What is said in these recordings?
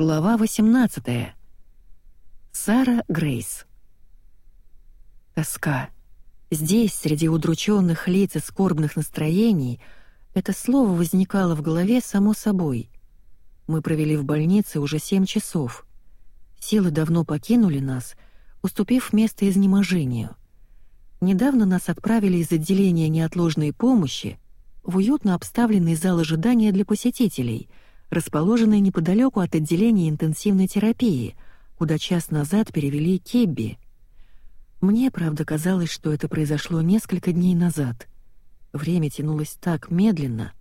Глава 18. Сара Грейс. Тоска. Здесь, среди удрученных лиц и скорбных настроений, это слово возникало в голове само собой. Мы провели в больнице уже семь часов. Силы давно покинули нас, уступив место изнеможению. Недавно нас отправили из отделения неотложной помощи в уютно обставленный зал ожидания для посетителей — расположенной неподалеку от отделения интенсивной терапии, куда час назад перевели Кебби. Мне, правда, казалось, что это произошло несколько дней назад. Время тянулось так медленно,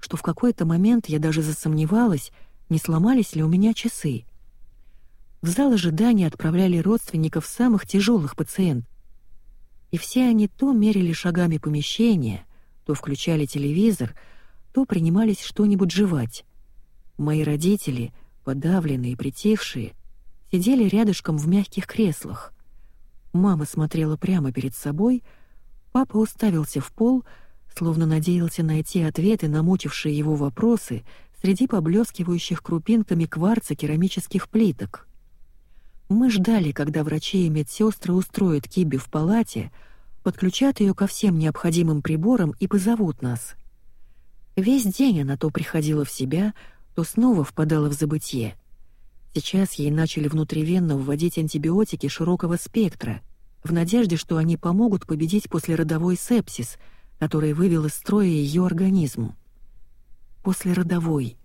что в какой-то момент я даже засомневалась, не сломались ли у меня часы. В зал ожидания отправляли родственников самых тяжелых пациентов. И все они то мерили шагами помещения, то включали телевизор, то принимались что-нибудь жевать. Мои родители, подавленные и притихшие, сидели рядышком в мягких креслах. Мама смотрела прямо перед собой, папа уставился в пол, словно надеялся найти ответы на мучившие его вопросы среди поблескивающих крупинками кварца керамических плиток. Мы ждали, когда врачи и медсестры устроят Киби в палате, подключат ее ко всем необходимым приборам и позовут нас. Весь день она то приходила в себя, то снова впадала в забытье. Сейчас ей начали внутривенно вводить антибиотики широкого спектра, в надежде, что они помогут победить послеродовой сепсис, который вывел из строя ее организм. Послеродовой.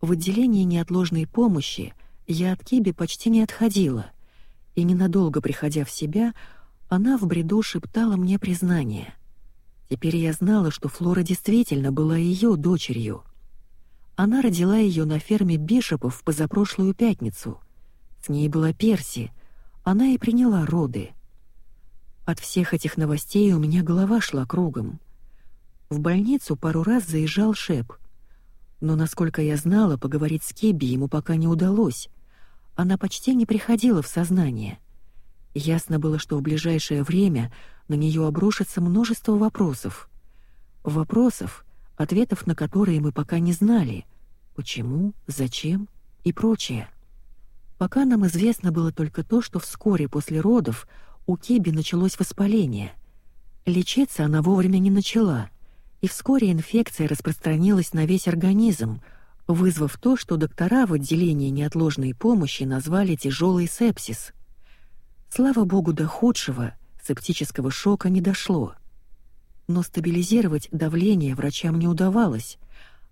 В отделении неотложной помощи я от Киби почти не отходила, и ненадолго приходя в себя, она в бреду шептала мне признание. Теперь я знала, что Флора действительно была ее дочерью — она родила ее на ферме Бишопов в позапрошлую пятницу. С ней была Перси, она и приняла роды. От всех этих новостей у меня голова шла кругом. В больницу пару раз заезжал Шеп. Но, насколько я знала, поговорить с Кебби ему пока не удалось. Она почти не приходила в сознание. Ясно было, что в ближайшее время на нее обрушится множество вопросов. Вопросов, ответов на которые мы пока не знали. Почему, зачем и прочее. Пока нам известно было только то, что вскоре после родов у Киби началось воспаление. Лечиться она вовремя не начала, и вскоре инфекция распространилась на весь организм, вызвав то, что доктора в отделении неотложной помощи назвали тяжелый сепсис. Слава богу, до худшего, септического шока не дошло но стабилизировать давление врачам не удавалось,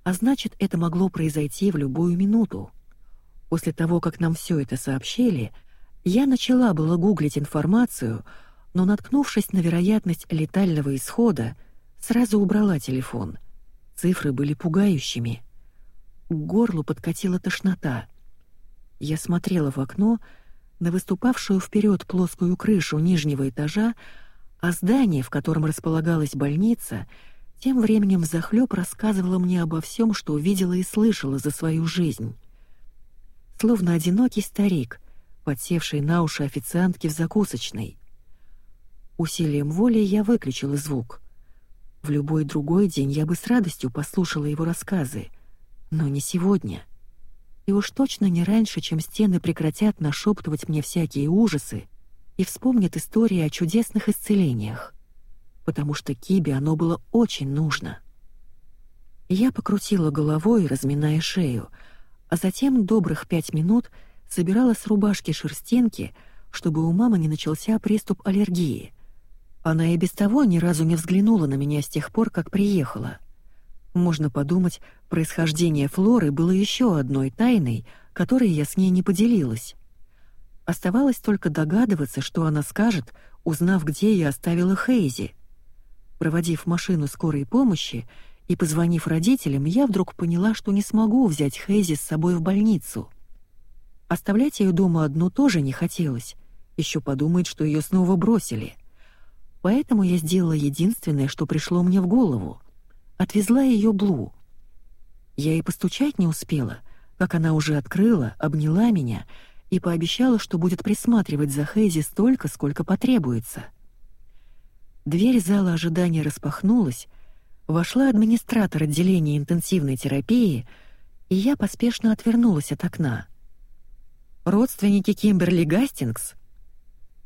а значит, это могло произойти в любую минуту. После того, как нам все это сообщили, я начала было гуглить информацию, но, наткнувшись на вероятность летального исхода, сразу убрала телефон. Цифры были пугающими. К горлу подкатила тошнота. Я смотрела в окно на выступавшую вперед плоскую крышу нижнего этажа, а здание, в котором располагалась больница, тем временем захлеб рассказывало мне обо всем, что увидела и слышала за свою жизнь. Словно одинокий старик, подсевший на уши официантки в закусочной. Усилием воли я выключила звук. В любой другой день я бы с радостью послушала его рассказы, но не сегодня. И уж точно не раньше, чем стены прекратят нашептывать мне всякие ужасы, и вспомнит истории о чудесных исцелениях, потому что Кибе оно было очень нужно. Я покрутила головой, разминая шею, а затем добрых пять минут собирала с рубашки шерстинки, чтобы у мамы не начался приступ аллергии. Она и без того ни разу не взглянула на меня с тех пор, как приехала. Можно подумать, происхождение Флоры было еще одной тайной, которой я с ней не поделилась. Оставалось только догадываться, что она скажет, узнав, где я оставила Хейзи. Проводив машину скорой помощи и позвонив родителям, я вдруг поняла, что не смогу взять Хейзи с собой в больницу. Оставлять ее дома одну тоже не хотелось. Еще подумает, что ее снова бросили. Поэтому я сделала единственное, что пришло мне в голову. Отвезла ее Блу. Я и постучать не успела, как она уже открыла, обняла меня — и пообещала, что будет присматривать за Хейзи столько, сколько потребуется. Дверь зала ожидания распахнулась, вошла администратор отделения интенсивной терапии и я поспешно отвернулась от окна. «Родственники Кимберли Гастингс?»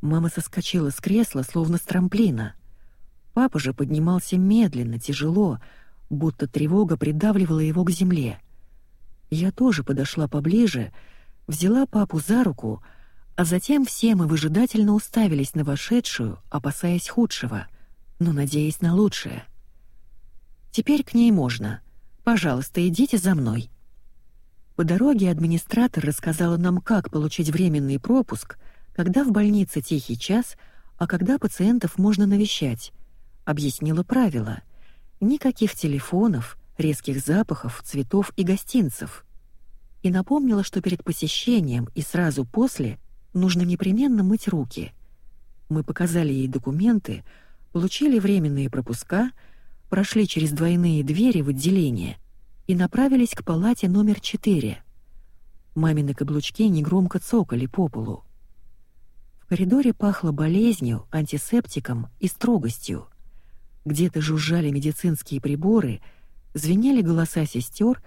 Мама соскочила с кресла, словно с трамплина. Папа же поднимался медленно, тяжело, будто тревога придавливала его к земле. Я тоже подошла поближе, взяла папу за руку, а затем все мы выжидательно уставились на вошедшую, опасаясь худшего, но надеясь на лучшее. «Теперь к ней можно. Пожалуйста, идите за мной». По дороге администратор рассказала нам, как получить временный пропуск, когда в больнице тихий час, а когда пациентов можно навещать. Объяснила правила. Никаких телефонов, резких запахов, цветов и гостинцев. И напомнила, что перед посещением и сразу после нужно непременно мыть руки. Мы показали ей документы, получили временные пропуска, прошли через двойные двери в отделение и направились к палате номер 4. Мамины каблучки негромко цокали по полу. В коридоре пахло болезнью, антисептиком и строгостью. Где-то жужжали медицинские приборы, звенели голоса сестер,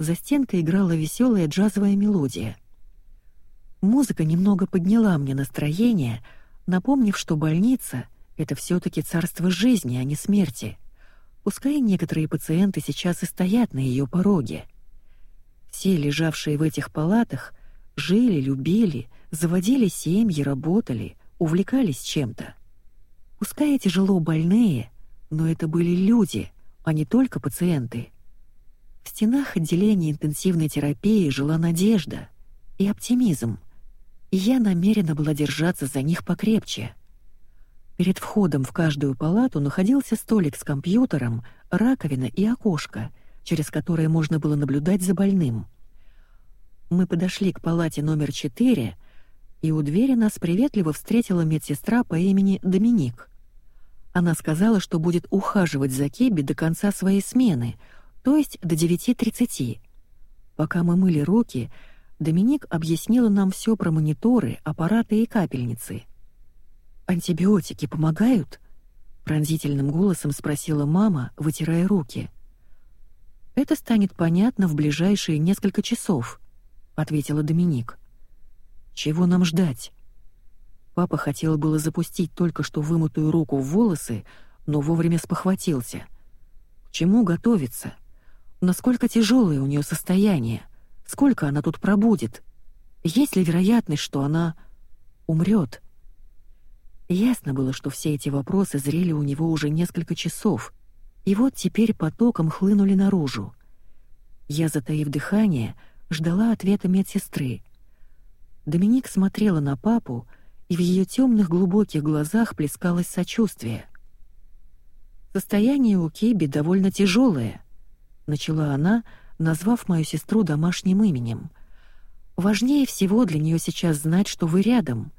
за стенкой играла веселая джазовая мелодия. Музыка немного подняла мне настроение, напомнив, что больница — это все таки царство жизни, а не смерти. Пускай некоторые пациенты сейчас и стоят на ее пороге. Все, лежавшие в этих палатах, жили, любили, заводили семьи, работали, увлекались чем-то. Пускай тяжело больные, но это были люди, а не только пациенты. Стенах отделения интенсивной терапии жила надежда и оптимизм, и я намерена была держаться за них покрепче. Перед входом в каждую палату находился столик с компьютером, раковина и окошко, через которое можно было наблюдать за больным. Мы подошли к палате номер 4, и у двери нас приветливо встретила медсестра по имени Доминик. Она сказала, что будет ухаживать за Кеби до конца своей смены, то есть до 9.30. Пока мы мыли руки, Доминик объяснила нам все про мониторы, аппараты и капельницы. «Антибиотики помогают?» — пронзительным голосом спросила мама, вытирая руки. «Это станет понятно в ближайшие несколько часов», — ответила Доминик. «Чего нам ждать?» Папа хотел было запустить только что вымытую руку в волосы, но вовремя спохватился. К чему готовиться? Насколько тяжелое у нее состояние? Сколько она тут пробудет? Есть ли вероятность, что она умрет? Ясно было, что все эти вопросы зрели у него уже несколько часов, и вот теперь потоком хлынули наружу. Я, затаив дыхание, ждала ответа медсестры. Доминик смотрела на папу, и в ее темных глубоких глазах плескалось сочувствие. «Состояние у Киби довольно тяжелое», — начала она, назвав мою сестру домашним именем. «Важнее всего для нее сейчас знать, что вы рядом.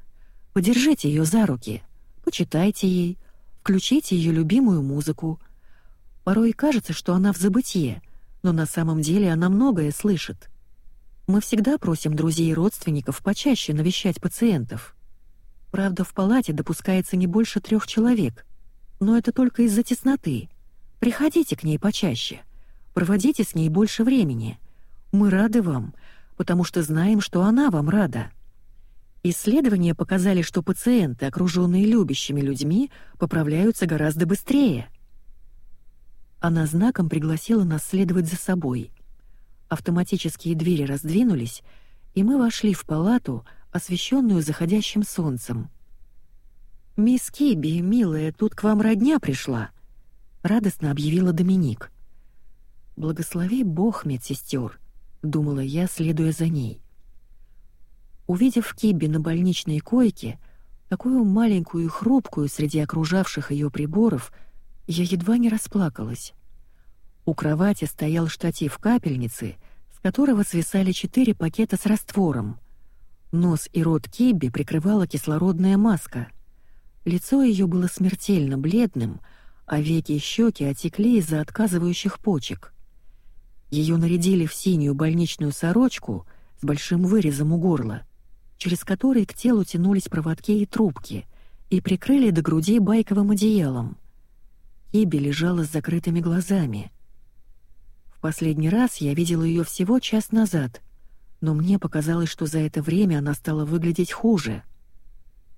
Подержите ее за руки, почитайте ей, включите ее любимую музыку. Порой кажется, что она в забытье, но на самом деле она многое слышит. Мы всегда просим друзей и родственников почаще навещать пациентов». Правда, в палате допускается не больше трех человек. Но это только из-за тесноты. Приходите к ней почаще. Проводите с ней больше времени. Мы рады вам, потому что знаем, что она вам рада. Исследования показали, что пациенты, окруженные любящими людьми, поправляются гораздо быстрее. Она знаком пригласила нас следовать за собой. Автоматические двери раздвинулись, и мы вошли в палату, освещенную заходящим солнцем. «Мисс Киби, милая, тут к вам родня пришла», — радостно объявила Доминик. «Благослови Бог медсестер», — думала я, следуя за ней. Увидев Киби на больничной койке, такую маленькую и хрупкую среди окружавших ее приборов, я едва не расплакалась. У кровати стоял штатив капельницы, с которого свисали четыре пакета с раствором — Нос и рот Кибби прикрывала кислородная маска. Лицо ее было смертельно бледным, а веки и щеки отекли из-за отказывающих почек. Ее нарядили в синюю больничную сорочку с большим вырезом у горла, через который к телу тянулись проводки и трубки, и прикрыли до груди байковым одеялом. Киби лежала с закрытыми глазами. В последний раз я видела ее всего час назад, но мне показалось, что за это время она стала выглядеть хуже.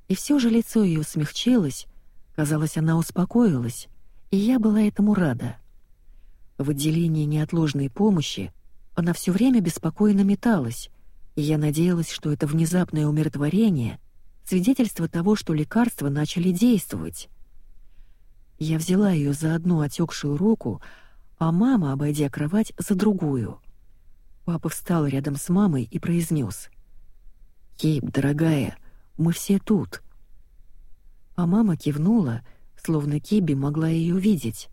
И все же лицо ее смягчилось, казалось, она успокоилась, и я была этому рада. В отделении неотложной помощи она все время беспокойно металась, и я надеялась, что это внезапное умиротворение — свидетельство того, что лекарства начали действовать. Я взяла ее за одну отекшую руку, а мама, обойдя кровать, за другую. Папа встал рядом с мамой и произнес: «Кейп, дорогая, мы все тут». А мама кивнула, словно Киби могла ее видеть.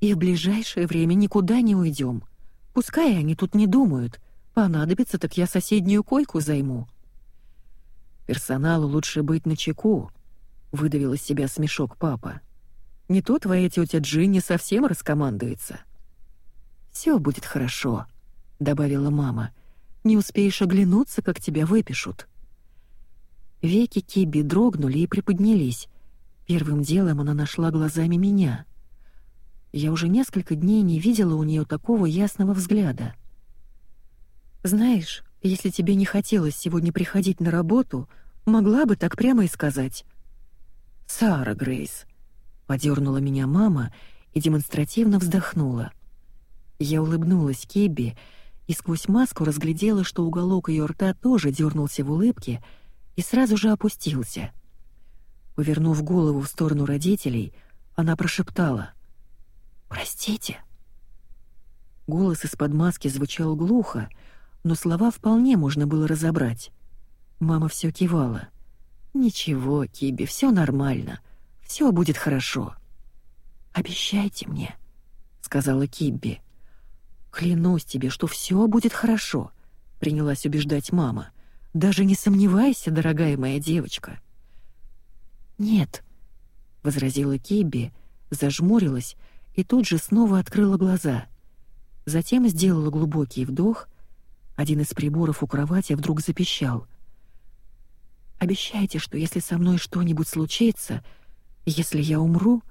«И в ближайшее время никуда не уйдем. Пускай они тут не думают. Понадобится, так я соседнюю койку займу». «Персоналу лучше быть начеку», — выдавил из себя смешок папа. Не то твоя тетя Джинни совсем раскомандуется. Все будет хорошо, добавила мама. Не успеешь оглянуться, как тебя выпишут. Веки Киби дрогнули и приподнялись. Первым делом она нашла глазами меня. Я уже несколько дней не видела у нее такого ясного взгляда. Знаешь, если тебе не хотелось сегодня приходить на работу, могла бы так прямо и сказать. Сара Грейс, Подернула меня мама и демонстративно вздохнула. Я улыбнулась Кебби и сквозь маску разглядела, что уголок ее рта тоже дернулся в улыбке и сразу же опустился. Повернув голову в сторону родителей, она прошептала: "Простите". Голос из-под маски звучал глухо, но слова вполне можно было разобрать. Мама все кивала. «Ничего, Киби, все нормально. Все будет хорошо. Обещайте мне, сказала Кибби. Клянусь тебе, что все будет хорошо, принялась убеждать мама. Даже не сомневайся, дорогая моя девочка. Нет, возразила Кибби, зажмурилась и тут же снова открыла глаза. Затем сделала глубокий вдох. Один из приборов у кровати вдруг запищал. Обещайте, что если со мной что-нибудь случится, если я умру...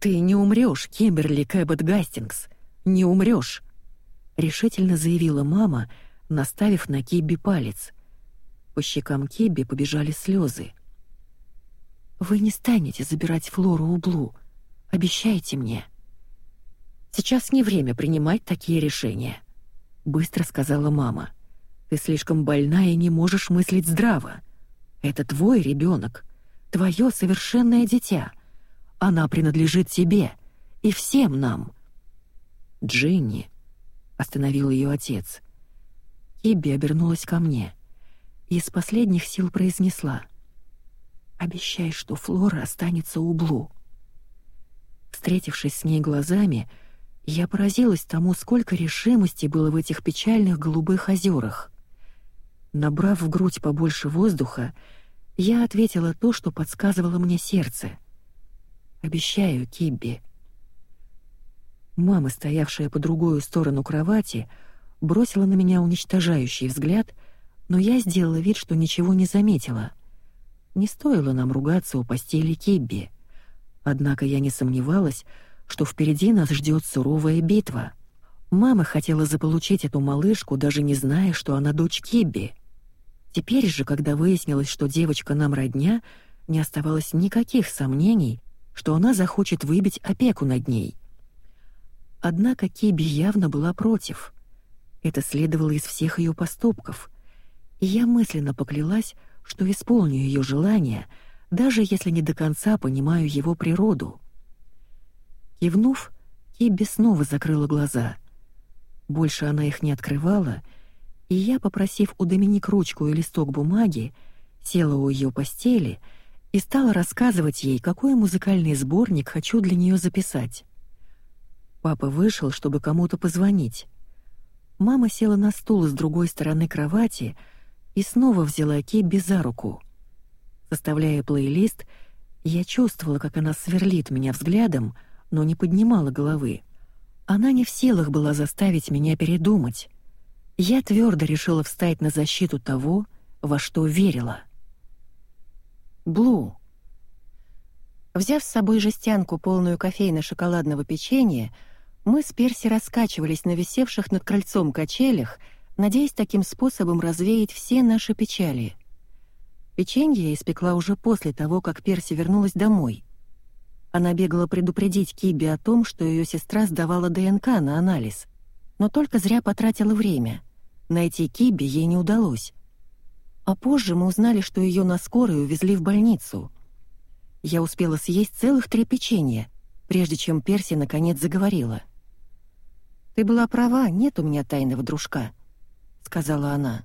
Ты не умрёшь, Кимберли Кэббет Гастингс, не умрёшь, решительно заявила мама, наставив на Кибби палец. По щекам Кибби побежали слезы. Вы не станете забирать Флору у Блу. Обещайте мне. Сейчас не время принимать такие решения, быстро сказала мама. Ты слишком больна и не можешь мыслить здраво. Это твой ребенок твое совершенное дитя. Она принадлежит тебе и всем нам. Джинни, остановил ее отец. Кибби обернулась ко мне и из последних сил произнесла: "Обещай, что Флора останется у Блу". Встретившись с ней глазами, я поразилась тому, сколько решимости было в этих печальных голубых озерах. Набрав в грудь побольше воздуха, я ответила то, что подсказывало мне сердце. «Обещаю, Кибби». Мама, стоявшая по другую сторону кровати, бросила на меня уничтожающий взгляд, но я сделала вид, что ничего не заметила. Не стоило нам ругаться у постели Кибби. Однако я не сомневалась, что впереди нас ждет суровая битва. Мама хотела заполучить эту малышку, даже не зная, что она дочь Кибби. Теперь же, когда выяснилось, что девочка нам родня, не оставалось никаких сомнений, что она захочет выбить опеку над ней. Однако Киби явно была против. Это следовало из всех ее поступков. И я мысленно поклялась, что исполню ее желание, даже если не до конца понимаю его природу. Кивнув, Киби снова закрыла глаза. Больше она их не открывала — и я, попросив у Доминик ручку и листок бумаги, села у ее постели и стала рассказывать ей, какой музыкальный сборник хочу для нее записать. Папа вышел, чтобы кому-то позвонить. Мама села на стул с другой стороны кровати и снова взяла Кибби за руку. Составляя плейлист, я чувствовала, как она сверлит меня взглядом, но не поднимала головы. Она не в силах была заставить меня передумать. Я твердо решила встать на защиту того, во что верила. Блу. Взяв с собой жестянку, полную кофейно-шоколадного печенья, Мы с Перси раскачивались на висевших над крыльцом качелях, надеясь таким способом развеять все наши печали. Печенье я испекла уже после того, как Перси вернулась домой. Она бегала предупредить Киби о том, что ее сестра сдавала ДНК на анализ, но только зря потратила время. Найти Киби ей не удалось. А позже мы узнали, что ее на скорой увезли в больницу. Я успела съесть целых три печенья, прежде чем Перси наконец заговорила. «Ты была права, нет у меня тайного дружка», — сказала она.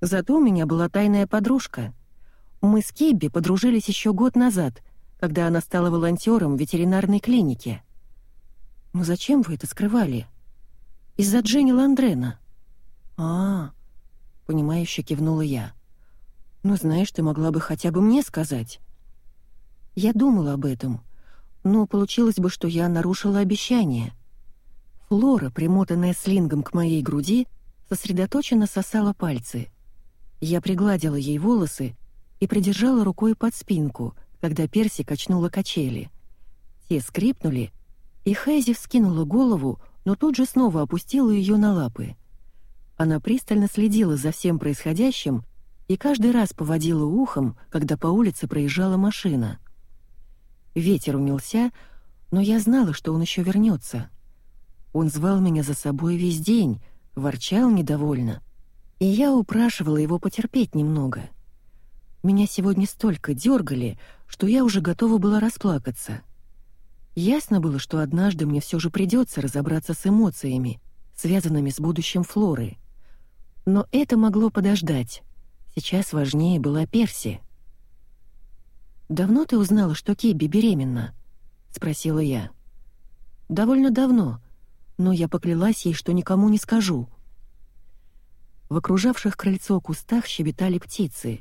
«Зато у меня была тайная подружка. Мы с Кибби подружились еще год назад, когда она стала волонтером в ветеринарной клинике. Но зачем вы это скрывали? Из-за Дженни Ландрена. А, -а, -а понимающе кивнула я. Ну, знаешь, ты могла бы хотя бы мне сказать. Я думала об этом, но получилось бы, что я нарушила обещание. Флора, примотанная слингом к моей груди, сосредоточенно сосала пальцы. Я пригладила ей волосы и придержала рукой под спинку — когда Перси качнула качели. Те скрипнули, и Хэзи вскинула голову, но тут же снова опустила ее на лапы. Она пристально следила за всем происходящим и каждый раз поводила ухом, когда по улице проезжала машина. Ветер унялся, но я знала, что он еще вернется. Он звал меня за собой весь день, ворчал недовольно, и я упрашивала его потерпеть немного. Меня сегодня столько дергали, что я уже готова была расплакаться. Ясно было, что однажды мне все же придется разобраться с эмоциями, связанными с будущим Флоры. Но это могло подождать. Сейчас важнее была Перси. «Давно ты узнала, что Киби беременна?» — спросила я. «Довольно давно, но я поклялась ей, что никому не скажу». В окружавших крыльцо кустах щебетали птицы.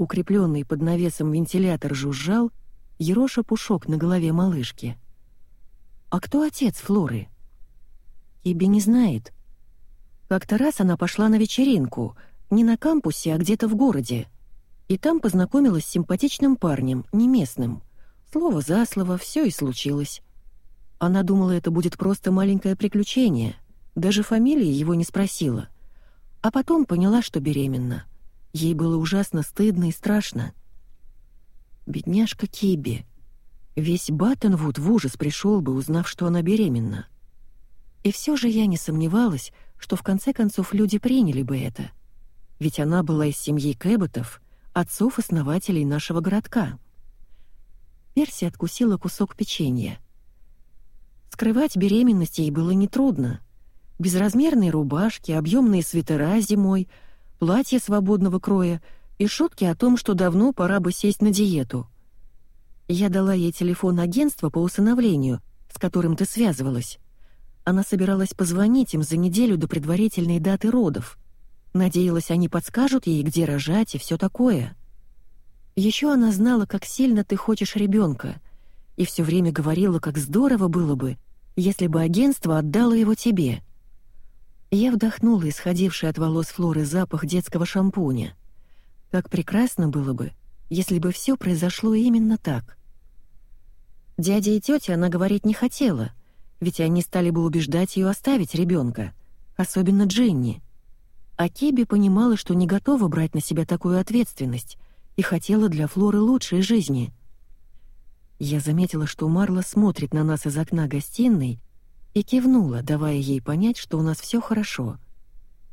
Укрепленный под навесом вентилятор жужжал, ероша пушок на голове малышки. «А кто отец Флоры?» «Иби не знает. Как-то раз она пошла на вечеринку, не на кампусе, а где-то в городе. И там познакомилась с симпатичным парнем, не местным. Слово за слово, все и случилось. Она думала, это будет просто маленькое приключение, даже фамилии его не спросила. А потом поняла, что беременна. Ей было ужасно стыдно и страшно. Бедняжка Киби. Весь Баттенвуд в ужас пришел бы, узнав, что она беременна. И все же я не сомневалась, что в конце концов люди приняли бы это. Ведь она была из семьи Кэбботов, отцов-основателей нашего городка. Перси откусила кусок печенья. Скрывать беременность ей было нетрудно. Безразмерные рубашки, объемные свитера зимой — платье свободного кроя и шутки о том, что давно пора бы сесть на диету. Я дала ей телефон агентства по усыновлению, с которым ты связывалась. Она собиралась позвонить им за неделю до предварительной даты родов. Надеялась, они подскажут ей, где рожать и все такое. Еще она знала, как сильно ты хочешь ребенка, и все время говорила, как здорово было бы, если бы агентство отдало его тебе. Я вдохнула исходивший от волос Флоры запах детского шампуня. Как прекрасно было бы, если бы все произошло именно так. Дядя и тетя она говорить не хотела, ведь они стали бы убеждать ее оставить ребенка, особенно Дженни. А Киби понимала, что не готова брать на себя такую ответственность и хотела для Флоры лучшей жизни. Я заметила, что Марла смотрит на нас из окна гостиной и кивнула, давая ей понять, что у нас все хорошо.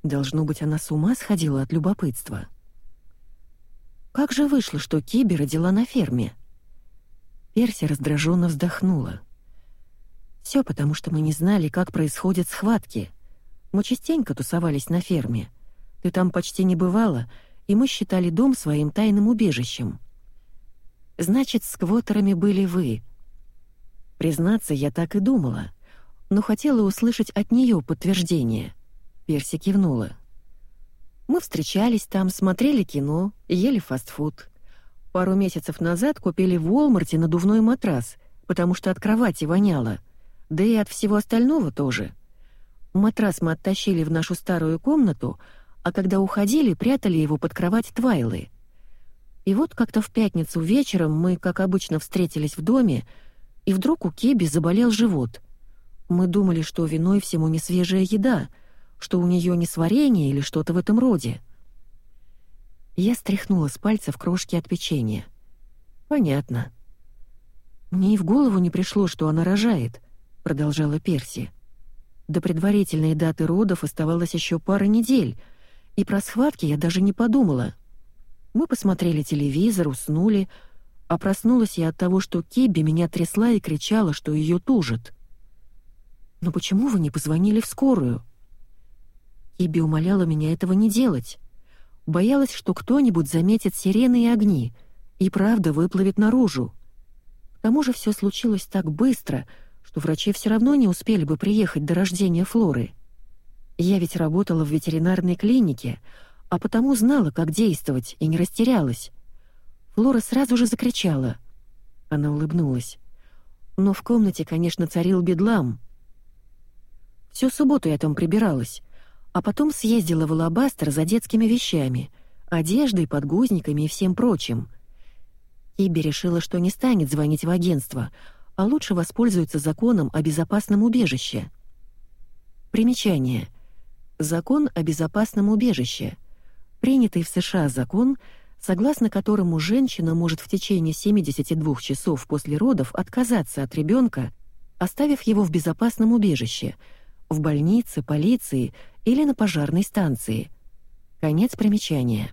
Должно быть, она с ума сходила от любопытства. Как же вышло, что Киби родила на ферме? Перси раздраженно вздохнула. Все потому, что мы не знали, как происходят схватки. Мы частенько тусовались на ферме. Ты там почти не бывала, и мы считали дом своим тайным убежищем. Значит, с квотерами были вы. Признаться, я так и думала но хотела услышать от нее подтверждение. Перси кивнула. Мы встречались там, смотрели кино, ели фастфуд. Пару месяцев назад купили в Уолмарте надувной матрас, потому что от кровати воняло. Да и от всего остального тоже. Матрас мы оттащили в нашу старую комнату, а когда уходили, прятали его под кровать Твайлы. И вот как-то в пятницу вечером мы, как обычно, встретились в доме, и вдруг у Кеби заболел живот — Мы думали, что виной всему не свежая еда, что у нее несварение или что-то в этом роде. Я стряхнула с пальцев крошки от печенья. Понятно. Мне и в голову не пришло, что она рожает, продолжала Перси. До предварительной даты родов оставалось еще пара недель, и про схватки я даже не подумала. Мы посмотрели телевизор, уснули, а проснулась я от того, что Кибби меня трясла и кричала, что ее тужит. «Но почему вы не позвонили в скорую?» Кибби умоляла меня этого не делать. Боялась, что кто-нибудь заметит сирены и огни и правда выплывет наружу. К тому же все случилось так быстро, что врачи все равно не успели бы приехать до рождения Флоры. Я ведь работала в ветеринарной клинике, а потому знала, как действовать, и не растерялась. Флора сразу же закричала. Она улыбнулась. Но в комнате, конечно, царил бедлам. Всю субботу я там прибиралась, а потом съездила в Алабастер за детскими вещами, одеждой, подгузниками и всем прочим. Киби решила, что не станет звонить в агентство, а лучше воспользуется законом о безопасном убежище. Примечание. Закон о безопасном убежище. Принятый в США закон, согласно которому женщина может в течение 72 часов после родов отказаться от ребенка, оставив его в безопасном убежище, в больнице, полиции или на пожарной станции. Конец примечания.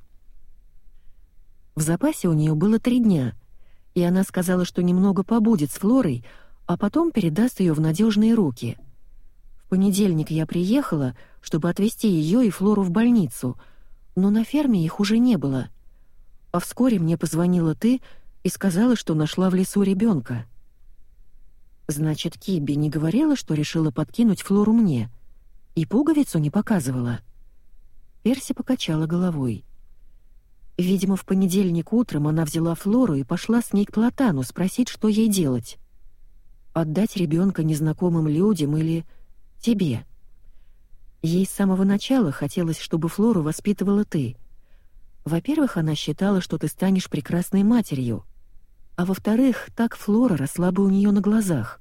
В запасе у нее было три дня, и она сказала, что немного побудет с Флорой, а потом передаст ее в надежные руки. В понедельник я приехала, чтобы отвезти ее и Флору в больницу, но на ферме их уже не было. А вскоре мне позвонила ты и сказала, что нашла в лесу ребенка. Значит, Кибби не говорила, что решила подкинуть Флору мне, и пуговицу не показывала. Перси покачала головой. Видимо, в понедельник утром она взяла Флору и пошла с ней к Платану спросить, что ей делать. Отдать ребенка незнакомым людям или тебе. Ей с самого начала хотелось, чтобы Флору воспитывала ты. Во-первых, она считала, что ты станешь прекрасной матерью. А во-вторых, так Флора росла бы у нее на глазах.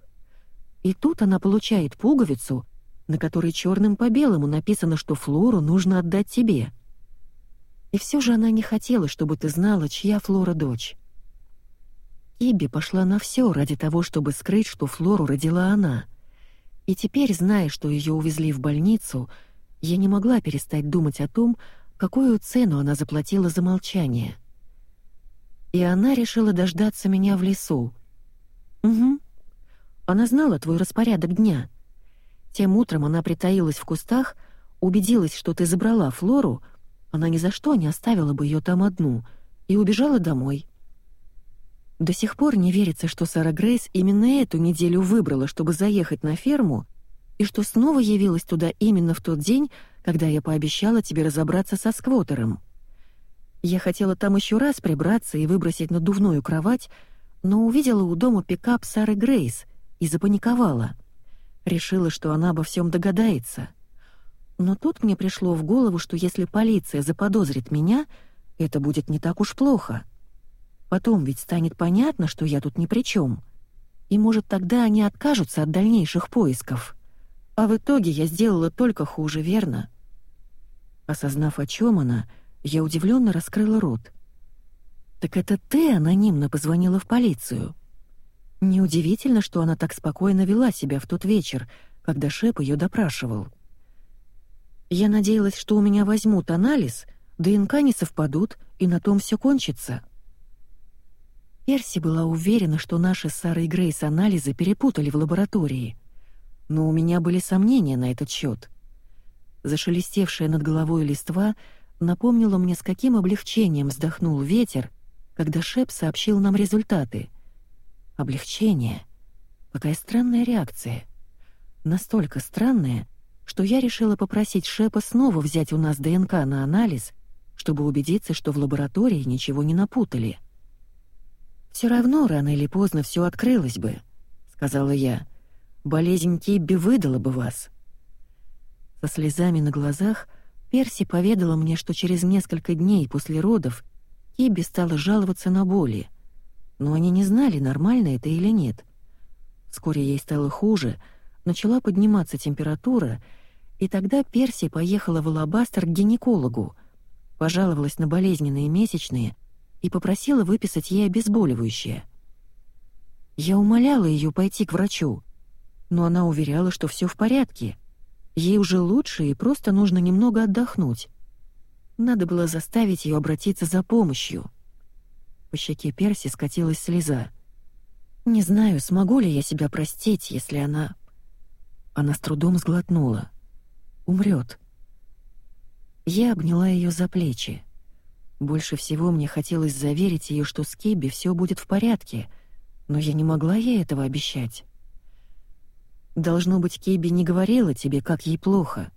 И тут она получает пуговицу, на которой черным по белому написано, что Флору нужно отдать тебе. И все же она не хотела, чтобы ты знала, чья Флора дочь. Кибби пошла на все ради того, чтобы скрыть, что Флору родила она. И теперь, зная, что ее увезли в больницу, я не могла перестать думать о том, какую цену она заплатила за молчание. И она решила дождаться меня в лесу. Угу. Она знала твой распорядок дня. Тем утром она притаилась в кустах, убедилась, что ты забрала Флору, она ни за что не оставила бы ее там одну и убежала домой. До сих пор не верится, что Сара Грейс именно эту неделю выбрала, чтобы заехать на ферму, и что снова явилась туда именно в тот день, когда я пообещала тебе разобраться со сквотером. Я хотела там еще раз прибраться и выбросить надувную кровать, но увидела у дома пикап Сары Грейс и запаниковала. Решила, что она обо всем догадается — но тут мне пришло в голову, что если полиция заподозрит меня, это будет не так уж плохо. Потом ведь станет понятно, что я тут ни при чем. И может тогда они откажутся от дальнейших поисков. А в итоге я сделала только хуже, верно? Осознав, о чем она, я удивленно раскрыла рот. «Так это ты анонимно позвонила в полицию?» Неудивительно, что она так спокойно вела себя в тот вечер, когда Шеп ее допрашивал. Я надеялась, что у меня возьмут анализ, ДНК не совпадут, и на том все кончится. Перси была уверена, что наши с Сарой Грейс анализы перепутали в лаборатории. Но у меня были сомнения на этот счет. Зашелестевшая над головой листва напомнила мне, с каким облегчением вздохнул ветер, когда Шеп сообщил нам результаты. Облегчение. Какая странная реакция. Настолько странная, что я решила попросить Шепа снова взять у нас ДНК на анализ, чтобы убедиться, что в лаборатории ничего не напутали. «Все равно рано или поздно все открылось бы», — сказала я. «Болезнь Кибби выдала бы вас». Со слезами на глазах Перси поведала мне, что через несколько дней после родов Кибби стала жаловаться на боли. Но они не знали, нормально это или нет. Вскоре ей стало хуже — начала подниматься температура, и тогда Перси поехала в Алабастер к гинекологу, пожаловалась на болезненные месячные и попросила выписать ей обезболивающее. Я умоляла ее пойти к врачу, но она уверяла, что все в порядке. Ей уже лучше и просто нужно немного отдохнуть. Надо было заставить ее обратиться за помощью. По щеке Перси скатилась слеза. «Не знаю, смогу ли я себя простить, если она...» Она с трудом сглотнула. «Умрет». Я обняла ее за плечи. Больше всего мне хотелось заверить ее, что с Кибби все будет в порядке, но я не могла ей этого обещать. Должно быть, Кибби не говорила тебе, как ей плохо,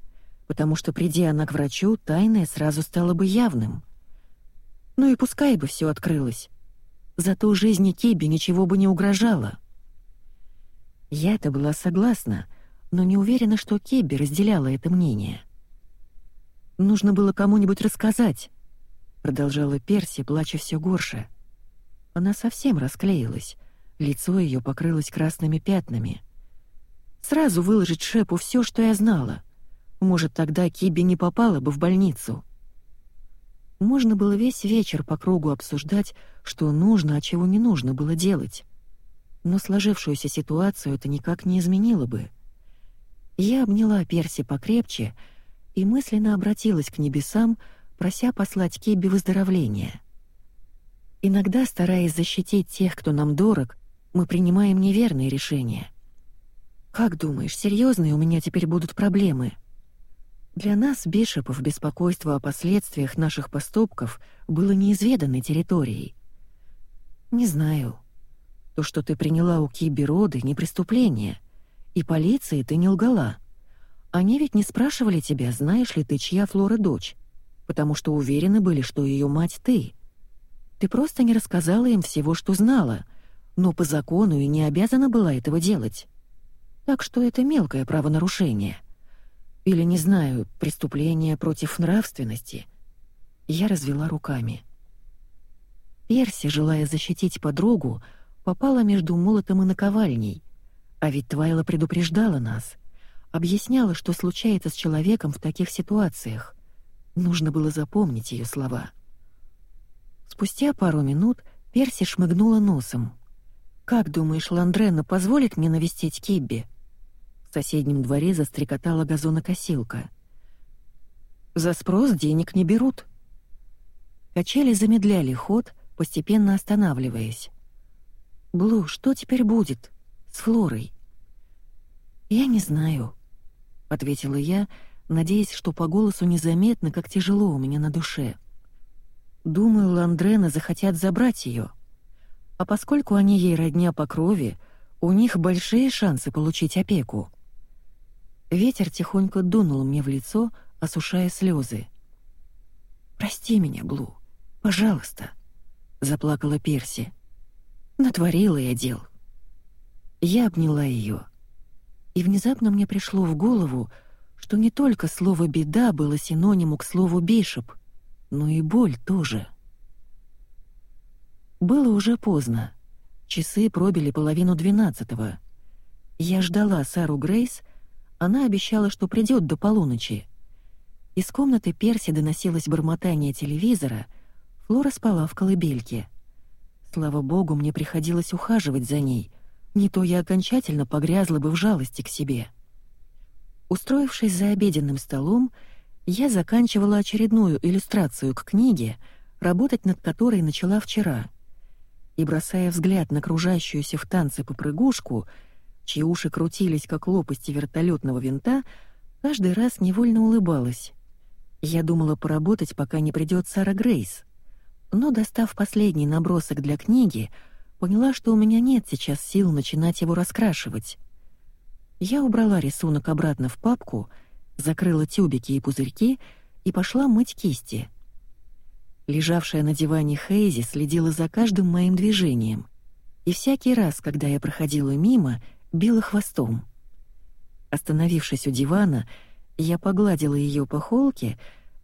потому что, придя она к врачу, тайное сразу стало бы явным. Ну и пускай бы все открылось. Зато жизни Киби ничего бы не угрожало. Я-то была согласна, но не уверена, что Киби разделяла это мнение. «Нужно было кому-нибудь рассказать», — продолжала Перси, плача все горше. Она совсем расклеилась, лицо ее покрылось красными пятнами. «Сразу выложить Шепу все, что я знала. Может, тогда Киби не попала бы в больницу». Можно было весь вечер по кругу обсуждать, что нужно, а чего не нужно было делать. Но сложившуюся ситуацию это никак не изменило бы. Я обняла Перси покрепче и мысленно обратилась к небесам, прося послать Кебби выздоровления. Иногда, стараясь защитить тех, кто нам дорог, мы принимаем неверные решения. «Как думаешь, серьезные у меня теперь будут проблемы?» Для нас, бишопов, беспокойство о последствиях наших поступков было неизведанной территорией. Не знаю. То, что ты приняла у Киби роды, не преступление. И полиции ты не лгала. Они ведь не спрашивали тебя, знаешь ли ты, чья Флора дочь, потому что уверены были, что ее мать ты. Ты просто не рассказала им всего, что знала, но по закону и не обязана была этого делать. Так что это мелкое правонарушение. Или, не знаю, преступление против нравственности. Я развела руками. Перси, желая защитить подругу, попала между молотом и наковальней. А ведь Твайла предупреждала нас. Объясняла, что случается с человеком в таких ситуациях. Нужно было запомнить ее слова. Спустя пару минут Перси шмыгнула носом. «Как думаешь, Ландрена позволит мне навестить Кибби?» Соседнем дворе застрекотала газонокосилка. «За спрос денег не берут». Качели замедляли ход, постепенно останавливаясь. «Блу, что теперь будет? С Флорой?» «Я не знаю», — ответила я, надеясь, что по голосу незаметно, как тяжело у меня на душе. «Думаю, Ландрена захотят забрать ее. А поскольку они ей родня по крови, у них большие шансы получить опеку. Ветер тихонько дунул мне в лицо, осушая слезы. «Прости меня, Блу, пожалуйста», — заплакала Перси. «Натворила я дел». Я обняла ее. И внезапно мне пришло в голову, что не только слово «беда» было синониму к слову «бишоп», но и боль тоже. Было уже поздно. Часы пробили половину двенадцатого. Я ждала Сару Грейс, она обещала, что придет до полуночи. Из комнаты Перси доносилось бормотание телевизора, Флора спала в колыбельке. Слава богу, мне приходилось ухаживать за ней, не то я окончательно погрязла бы в жалости к себе. Устроившись за обеденным столом, я заканчивала очередную иллюстрацию к книге, работать над которой начала вчера. И, бросая взгляд на кружащуюся в танце попрыгушку, чьи уши крутились, как лопасти вертолетного винта, каждый раз невольно улыбалась. Я думала поработать, пока не придет Сара Грейс. Но, достав последний набросок для книги, поняла, что у меня нет сейчас сил начинать его раскрашивать. Я убрала рисунок обратно в папку, закрыла тюбики и пузырьки и пошла мыть кисти. Лежавшая на диване Хейзи следила за каждым моим движением. И всякий раз, когда я проходила мимо — била хвостом. Остановившись у дивана, я погладила ее по холке,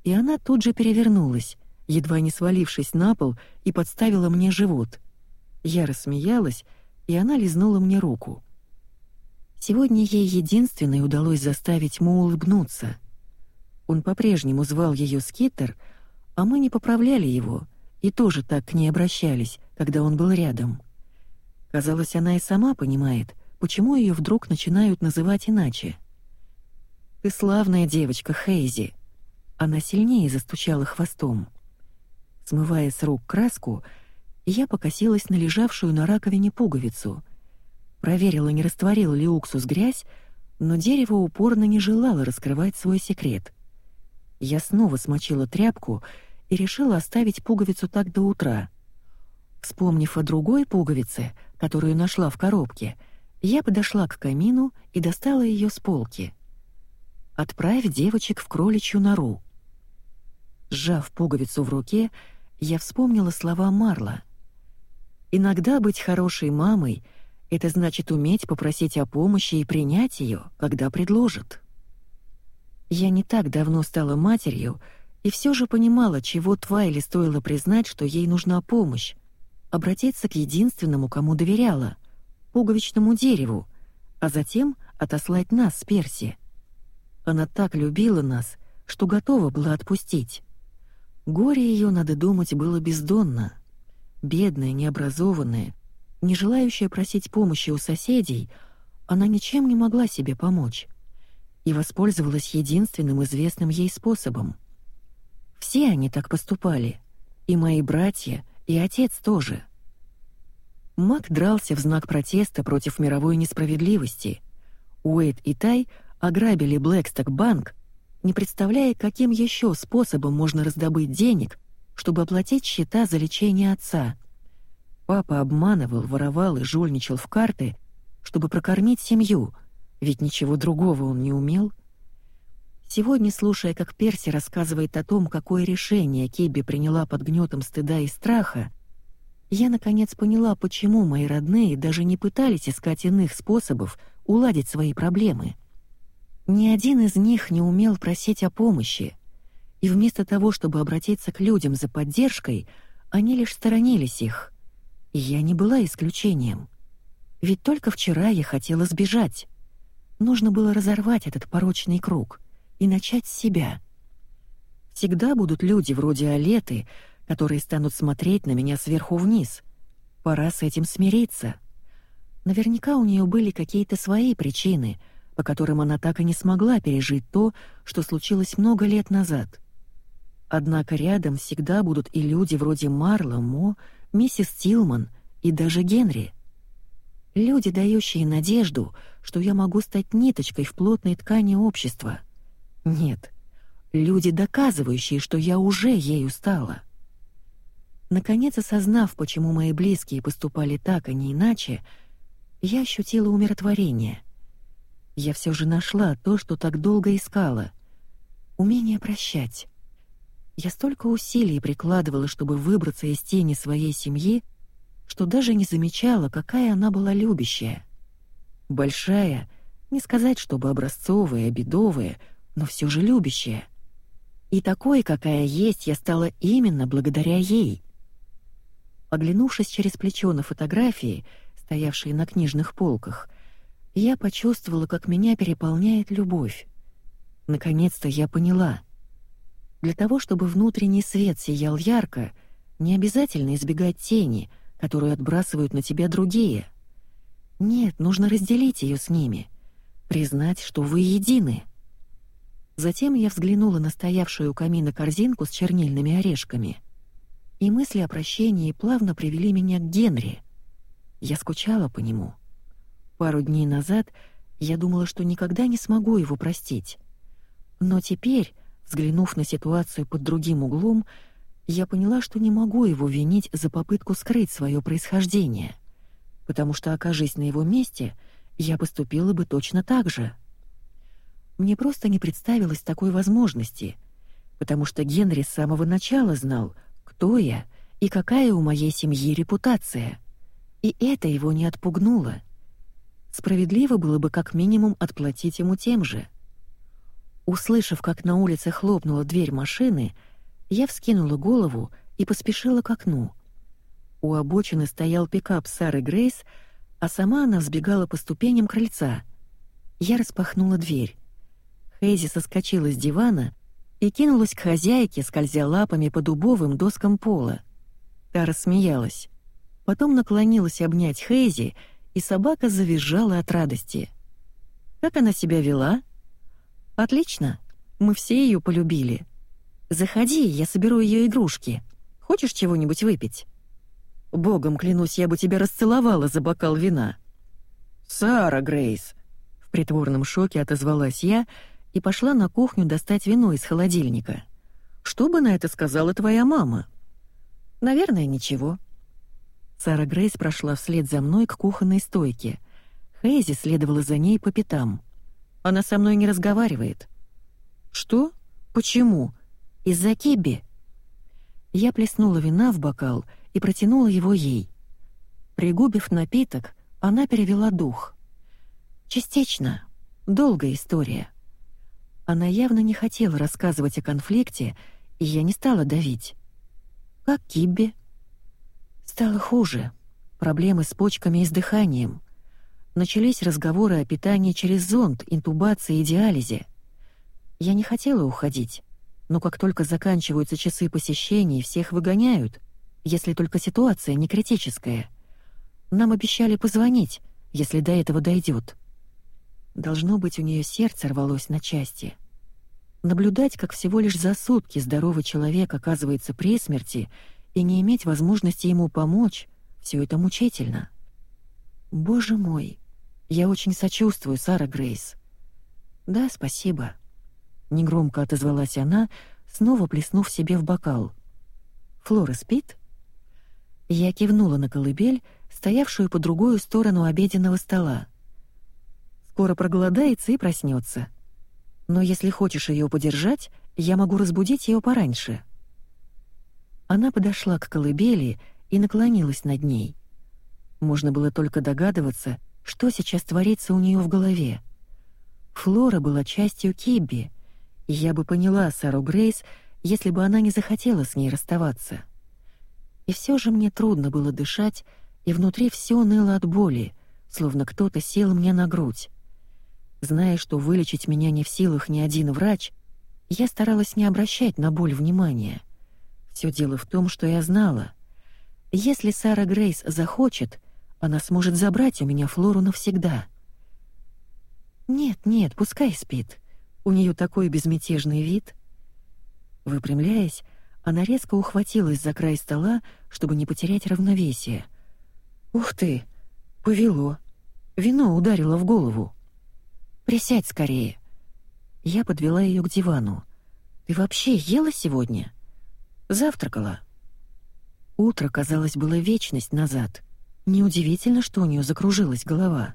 и она тут же перевернулась, едва не свалившись на пол и подставила мне живот. Я рассмеялась, и она лизнула мне руку. Сегодня ей единственной удалось заставить Мо улыбнуться. Он по-прежнему звал ее Скиттер, а мы не поправляли его и тоже так к ней обращались, когда он был рядом. Казалось, она и сама понимает, почему ее вдруг начинают называть иначе. «Ты славная девочка, Хейзи!» Она сильнее застучала хвостом. Смывая с рук краску, я покосилась на лежавшую на раковине пуговицу. Проверила, не растворил ли уксус грязь, но дерево упорно не желало раскрывать свой секрет. Я снова смочила тряпку и решила оставить пуговицу так до утра. Вспомнив о другой пуговице, которую нашла в коробке, я подошла к камину и достала ее с полки. «Отправь девочек в кроличью нору». Сжав пуговицу в руке, я вспомнила слова Марла. «Иногда быть хорошей мамой — это значит уметь попросить о помощи и принять ее, когда предложат». Я не так давно стала матерью и все же понимала, чего Твайли стоило признать, что ей нужна помощь, обратиться к единственному, кому доверяла — пуговичному дереву, а затем отослать нас с Перси. Она так любила нас, что готова была отпустить. Горе ее, надо думать, было бездонно. Бедная, необразованная, не желающая просить помощи у соседей, она ничем не могла себе помочь и воспользовалась единственным известным ей способом. Все они так поступали, и мои братья, и отец тоже. Мак дрался в знак протеста против мировой несправедливости. Уэйд и Тай ограбили Блэксток банк, не представляя, каким еще способом можно раздобыть денег, чтобы оплатить счета за лечение отца. Папа обманывал, воровал и жульничал в карты, чтобы прокормить семью, ведь ничего другого он не умел. Сегодня, слушая, как Перси рассказывает о том, какое решение Киби приняла под гнетом стыда и страха, я наконец поняла, почему мои родные даже не пытались искать иных способов уладить свои проблемы. Ни один из них не умел просить о помощи, и вместо того, чтобы обратиться к людям за поддержкой, они лишь сторонились их. И я не была исключением. Ведь только вчера я хотела сбежать. Нужно было разорвать этот порочный круг и начать с себя. Всегда будут люди вроде Алеты, которые станут смотреть на меня сверху вниз. Пора с этим смириться. Наверняка у нее были какие-то свои причины, по которым она так и не смогла пережить то, что случилось много лет назад. Однако рядом всегда будут и люди вроде Марла, Мо, миссис Тилман и даже Генри — Люди, дающие надежду, что я могу стать ниточкой в плотной ткани общества. Нет, люди, доказывающие, что я уже ею стала. Наконец, осознав, почему мои близкие поступали так, а не иначе, я ощутила умиротворение. Я все же нашла то, что так долго искала. Умение прощать. Я столько усилий прикладывала, чтобы выбраться из тени своей семьи, что даже не замечала, какая она была любящая. Большая, не сказать, чтобы образцовая, бедовая, но все же любящая. И такой, какая есть, я стала именно благодаря ей. Оглянувшись через плечо на фотографии, стоявшие на книжных полках, я почувствовала, как меня переполняет любовь. Наконец-то я поняла. Для того, чтобы внутренний свет сиял ярко, не обязательно избегать тени — которую отбрасывают на тебя другие. Нет, нужно разделить ее с ними, признать, что вы едины. Затем я взглянула на стоявшую у камина корзинку с чернильными орешками, и мысли о прощении плавно привели меня к Генри. Я скучала по нему. Пару дней назад я думала, что никогда не смогу его простить. Но теперь, взглянув на ситуацию под другим углом, я поняла, что не могу его винить за попытку скрыть свое происхождение, потому что, окажись на его месте, я поступила бы точно так же. Мне просто не представилось такой возможности, потому что Генри с самого начала знал, кто я и какая у моей семьи репутация. И это его не отпугнуло. Справедливо было бы как минимум отплатить ему тем же. Услышав, как на улице хлопнула дверь машины, я вскинула голову и поспешила к окну. У обочины стоял пикап Сары Грейс, а сама она взбегала по ступеням крыльца. Я распахнула дверь. Хейзи соскочила с дивана и кинулась к хозяйке, скользя лапами по дубовым доскам пола. Та рассмеялась. Потом наклонилась обнять Хейзи, и собака завизжала от радости. Как она себя вела? Отлично. Мы все ее полюбили. Заходи, я соберу ее игрушки. Хочешь чего-нибудь выпить? Богом клянусь, я бы тебя расцеловала за бокал вина. Сара Грейс, в притворном шоке отозвалась я и пошла на кухню достать вино из холодильника. Что бы на это сказала твоя мама? Наверное, ничего. Сара Грейс прошла вслед за мной к кухонной стойке. Хейзи следовала за ней по пятам. Она со мной не разговаривает. Что? Почему? Из-за Кибби. Я плеснула вина в бокал и протянула его ей. Пригубив напиток, она перевела дух. Частично. Долгая история. Она явно не хотела рассказывать о конфликте, и я не стала давить. Как Кибби? Стало хуже. Проблемы с почками и с дыханием. Начались разговоры о питании через зонд, интубации и диализе. Я не хотела уходить, но как только заканчиваются часы посещений, всех выгоняют, если только ситуация не критическая. Нам обещали позвонить, если до этого дойдет. Должно быть, у нее сердце рвалось на части. Наблюдать, как всего лишь за сутки здоровый человек оказывается при смерти, и не иметь возможности ему помочь, все это мучительно. Боже мой, я очень сочувствую, Сара Грейс. Да, спасибо. Негромко отозвалась она, снова плеснув себе в бокал. Флора спит? Я кивнула на колыбель, стоявшую по другую сторону обеденного стола. Скоро проголодается и проснется но если хочешь ее подержать, я могу разбудить ее пораньше». Она подошла к колыбели и наклонилась над ней. Можно было только догадываться, что сейчас творится у нее в голове. Флора была частью Кибби, и я бы поняла Сару Грейс, если бы она не захотела с ней расставаться. И все же мне трудно было дышать, и внутри все ныло от боли, словно кто-то сел мне на грудь. Зная, что вылечить меня не в силах ни один врач, я старалась не обращать на боль внимания. Все дело в том, что я знала. Если Сара Грейс захочет, она сможет забрать у меня Флору навсегда. Нет, нет, пускай спит. У нее такой безмятежный вид. Выпрямляясь, она резко ухватилась за край стола, чтобы не потерять равновесие. Ух ты, повело. Вино ударило в голову. Присядь скорее. Я подвела ее к дивану. Ты вообще ела сегодня? Завтракала. Утро, казалось, было вечность назад. Неудивительно, что у нее закружилась голова.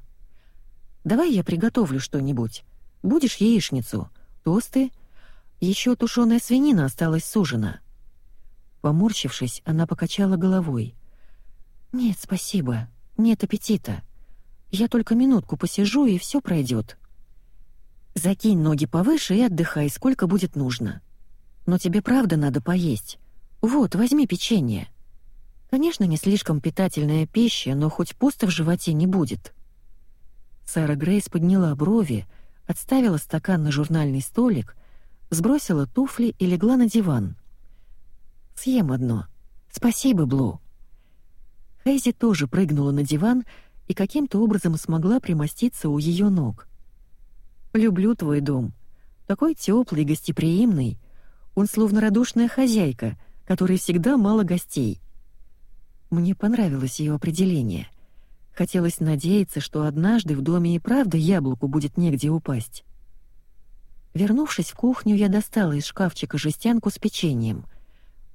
Давай я приготовлю что-нибудь. Будешь яичницу, тосты, еще тушеная свинина осталась с ужина. Поморщившись, она покачала головой. Нет, спасибо. Нет аппетита. Я только минутку посижу и все пройдет. Закинь ноги повыше и отдыхай, сколько будет нужно. Но тебе правда надо поесть. Вот, возьми печенье. Конечно, не слишком питательная пища, но хоть пусто в животе не будет. Сара Грейс подняла брови, отставила стакан на журнальный столик, сбросила туфли и легла на диван. «Съем одно. Спасибо, Блу». Хейзи тоже прыгнула на диван и каким-то образом смогла примоститься у ее ног. Люблю твой дом. Такой теплый, гостеприимный. Он словно радушная хозяйка, которой всегда мало гостей. Мне понравилось ее определение. Хотелось надеяться, что однажды в доме и правда яблоку будет негде упасть. Вернувшись в кухню, я достала из шкафчика жестянку с печеньем,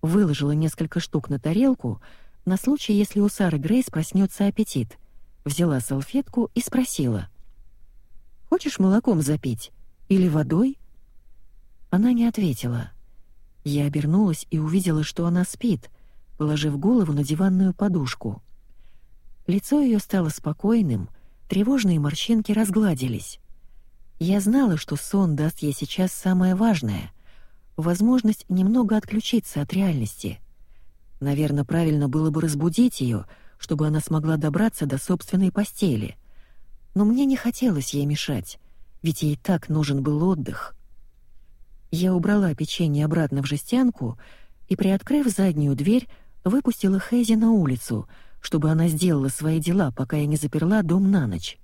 выложила несколько штук на тарелку на случай, если у Сары Грейс проснется аппетит, взяла салфетку и спросила: Хочешь молоком запить? Или водой?» Она не ответила. Я обернулась и увидела, что она спит, положив голову на диванную подушку. Лицо ее стало спокойным, тревожные морщинки разгладились. Я знала, что сон даст ей сейчас самое важное — возможность немного отключиться от реальности. Наверное, правильно было бы разбудить ее, чтобы она смогла добраться до собственной постели — но мне не хотелось ей мешать, ведь ей так нужен был отдых. Я убрала печенье обратно в жестянку и, приоткрыв заднюю дверь, выпустила Хэзи на улицу, чтобы она сделала свои дела, пока я не заперла дом на ночь.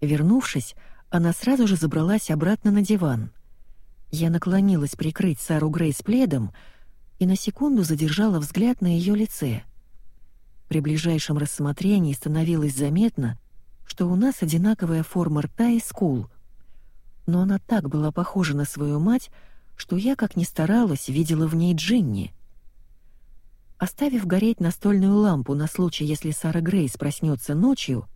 Вернувшись, она сразу же забралась обратно на диван. Я наклонилась прикрыть Сару Грейс пледом и на секунду задержала взгляд на ее лице. При ближайшем рассмотрении становилось заметно, что у нас одинаковая форма рта и скул. Но она так была похожа на свою мать, что я, как ни старалась, видела в ней Джинни — Оставив гореть настольную лампу на случай, если Сара Грейс проснется ночью,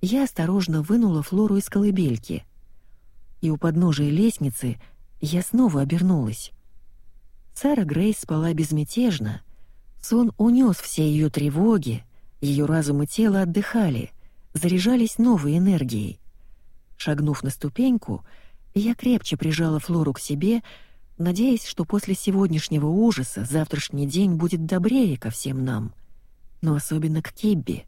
я осторожно вынула Флору из колыбельки. И у подножия лестницы я снова обернулась. Сара Грейс спала безмятежно. Сон унес все ее тревоги, ее разум и тело отдыхали, заряжались новой энергией. Шагнув на ступеньку, я крепче прижала Флору к себе, надеясь, что после сегодняшнего ужаса завтрашний день будет добрее ко всем нам, но особенно к Кибби.